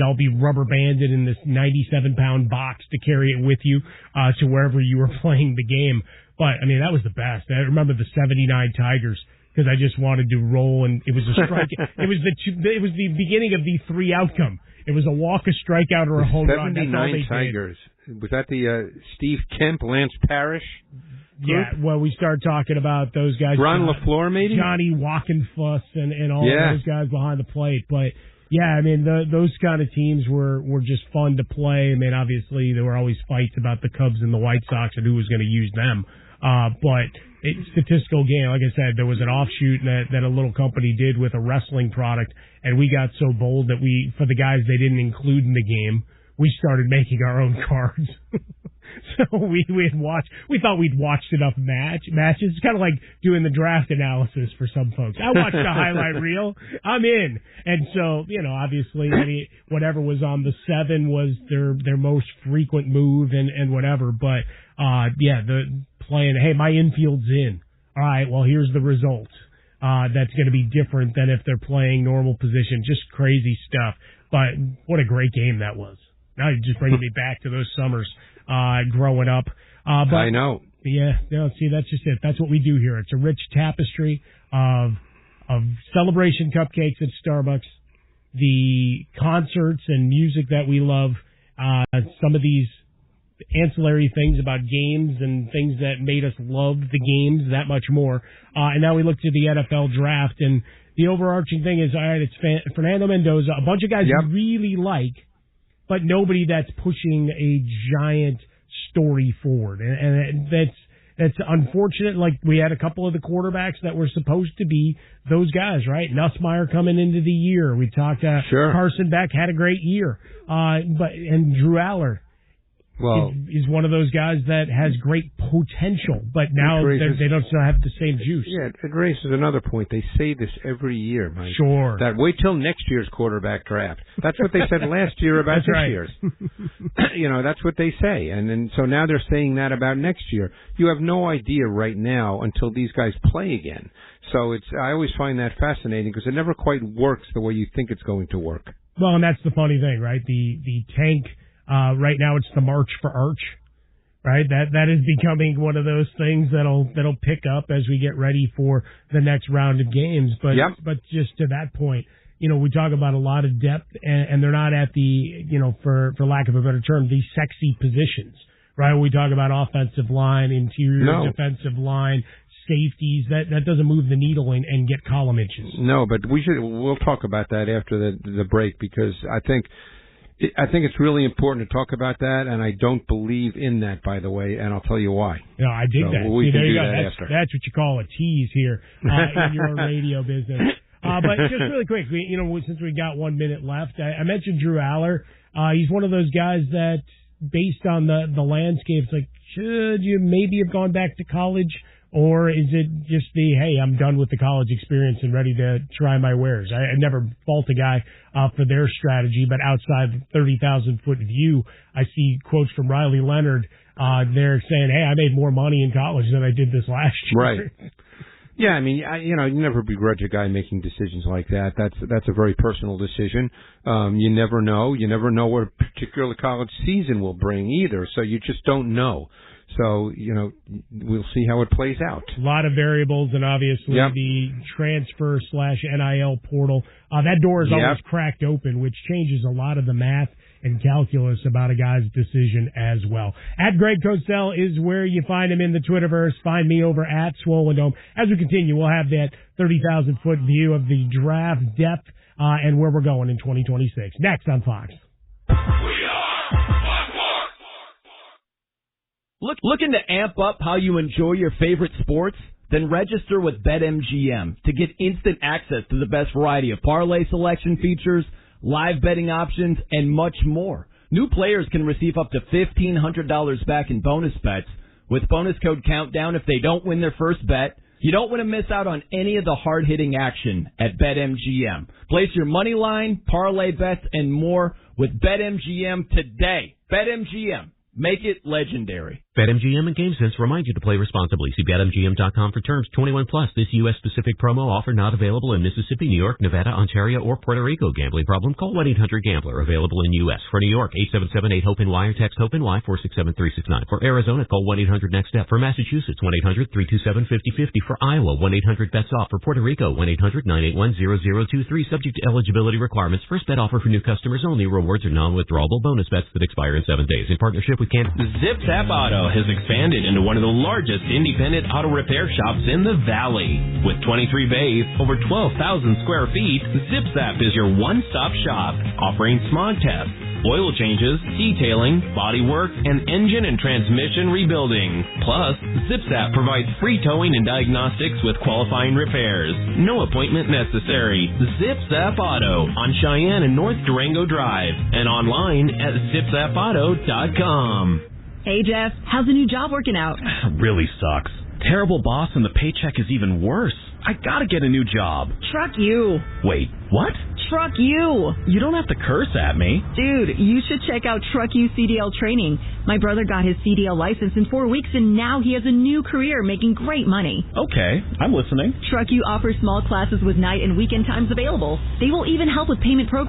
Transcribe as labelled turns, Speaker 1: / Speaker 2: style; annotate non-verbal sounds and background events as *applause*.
Speaker 1: it'd all be rubber banded in this 97 pound box to carry it with you uh, to wherever you were *laughs* playing the game. But I mean, that was the best. I remember the 79 Tigers because I just wanted to roll and it was a strike. *laughs* it was the two, it was the beginning of the three outcome. It was a walk, a strikeout, or a home run. That's all they
Speaker 2: Tigers. Did. Was that the uh, Steve Kemp, Lance Parrish?
Speaker 1: Yeah, well, we start talking about those guys.
Speaker 2: Ron LeFlore, maybe
Speaker 1: Johnny Wockenfuss and and all
Speaker 2: yeah.
Speaker 1: those guys behind the plate. But yeah, I mean, the, those kind of teams were were just fun to play. I mean, obviously there were always fights about the Cubs and the White Sox and who was going to use them. Uh, but it, statistical game, like I said, there was an offshoot that that a little company did with a wrestling product, and we got so bold that we, for the guys they didn't include in the game, we started making our own *laughs* cards. *laughs* so we we had watched we thought we'd watched enough match matches. It's kind of like doing the draft analysis for some folks. I watched the highlight *laughs* reel. I'm in, and so you know obviously any whatever was on the seven was their their most frequent move and and whatever. But uh yeah, the playing. Hey, my infield's in. All right, well here's the result. Uh, that's going to be different than if they're playing normal position. Just crazy stuff. But what a great game that was. Now you're just bringing me back to those summers uh, growing up. Uh, but,
Speaker 2: I know.
Speaker 1: Yeah, no, see, that's just it. That's what we do here. It's a rich tapestry of of celebration cupcakes at Starbucks, the concerts and music that we love, uh, some of these ancillary things about games and things that made us love the games that much more. Uh, and now we look to the NFL draft, and the overarching thing is, all right, it's Fernando Mendoza, a bunch of guys
Speaker 2: yep.
Speaker 1: we really like but nobody that's pushing a giant story forward. And, and that's that's unfortunate. Like we had a couple of the quarterbacks that were supposed to be those guys, right? Nussmeier coming into the year. We talked. Uh,
Speaker 2: sure.
Speaker 1: Carson Beck had a great year. Uh, but and Drew Allar
Speaker 2: well,
Speaker 1: is, is, one of those guys that has great potential, but now raises, they don't still have the same juice.
Speaker 2: Yeah, it raises another point. They say this every year, Mike.
Speaker 1: Sure.
Speaker 2: That wait till next year's quarterback draft. That's what they said *laughs* last year about
Speaker 1: that's
Speaker 2: this
Speaker 1: right.
Speaker 2: year's. *laughs* you know, that's what they say, and then so now they're saying that about next year. You have no idea right now until these guys play again. So it's I always find that fascinating because it never quite works the way you think it's going to work.
Speaker 1: Well, and that's the funny thing, right? The the tank uh, right now, it's the March for Arch, right? That that is becoming one of those things that'll that'll pick up as we get ready for the next round of games. But
Speaker 2: yep.
Speaker 1: but just to that point, you know, we talk about a lot of depth, and, and they're not at the you know, for for lack of a better term, these sexy positions, right? We talk about offensive line, interior
Speaker 2: no.
Speaker 1: defensive line, safeties. That that doesn't move the needle and, and get column inches.
Speaker 2: No, but we should. We'll talk about that after the the break because I think I think it's really important to talk about that, and I don't believe in that, by the way, and I'll tell you why.
Speaker 1: No, I dig
Speaker 2: so
Speaker 1: that.
Speaker 2: We
Speaker 1: See,
Speaker 2: can
Speaker 1: do
Speaker 2: that
Speaker 1: that's,
Speaker 2: after.
Speaker 1: That's what you call a tease here uh, in *laughs* your radio business. Uh, but just really quick, we, you know, since we got one minute left, I, I mentioned Drew Allar. Uh, he's one of those guys that, based on the the landscape, it's like, should you maybe have gone back to college? Or is it just the, hey, I'm done with the college experience and ready to try my wares? I, I never fault a guy uh, for their strategy, but outside the 30,000 foot view, I see quotes from Riley Leonard uh, there saying, hey, I made more money in college than I did this last year.
Speaker 2: Right. Yeah, I mean, I, you know, you never begrudge a guy making decisions like that. That's that's a very personal decision. Um, you never know. You never know what a particular college season will bring either. So you just don't know. So, you know, we'll see how it plays out.
Speaker 1: A lot of variables, and obviously
Speaker 2: yep.
Speaker 1: the transfer slash NIL portal. Uh, that door is
Speaker 2: yep.
Speaker 1: always cracked open, which changes a lot of the math and calculus about a guy's decision as well. At Greg Cosell is where you find him in the Twitterverse. Find me over at Swollen Dome. As we continue, we'll have that 30,000 foot view of the draft depth uh, and where we're going in 2026. Next on Fox.
Speaker 3: Look, looking to amp up how you enjoy your favorite sports? Then register with BetMGM to get instant access to the best variety of parlay selection features, live betting options, and much more. New players can receive up to $1,500 back in bonus bets with bonus code COUNTDOWN if they don't win their first bet. You don't want to miss out on any of the hard-hitting action at BetMGM. Place your money line, parlay bets, and more with BetMGM today. BetMGM. Make it legendary.
Speaker 4: BetMGM and GameSense remind you to play responsibly. See BetMGM.com for terms. 21 plus. This U.S. specific promo offer not available in Mississippi, New York, Nevada, Ontario, or Puerto Rico. Gambling problem? Call 1-800-GAMBLER. Available in U.S. For New York, 877-8-HOPE-NY or text HOPE-NY 467-369. For Arizona, call 1-800-NEXT-STEP. For Massachusetts, 1-800-327-5050. For Iowa, 1-800-BETS-OFF. For Puerto Rico, 1-800-981-0023. Subject to eligibility requirements. First bet offer for new customers only. Rewards are non-withdrawable bonus bets that expire in seven days. In partnership with Can.
Speaker 5: Zip Zap Auto has expanded into one of the largest independent auto repair shops in the valley. With 23 bays, over 12,000 square feet, Zip Zap is your one-stop shop, offering smog tests, oil changes, detailing, body work, and engine and transmission rebuilding. Plus, ZipZap provides free towing and diagnostics with qualifying repairs. No appointment necessary. ZipZap Auto on Cheyenne and North Durango Drive and online at zipzapauto.com.
Speaker 6: Hey Jeff, how's the new job working out? *sighs*
Speaker 7: really sucks. Terrible boss and the paycheck is even worse. I gotta get a new job.
Speaker 6: Truck you.
Speaker 7: Wait, what?
Speaker 6: Truck you.
Speaker 7: You don't have to curse at me.
Speaker 6: Dude, you should check out Truck You CDL training. My brother got his CDL license in four weeks and now he has a new career making great money.
Speaker 7: Okay, I'm listening.
Speaker 6: Truck You offers small classes with night and weekend times available. They will even help with payment programs.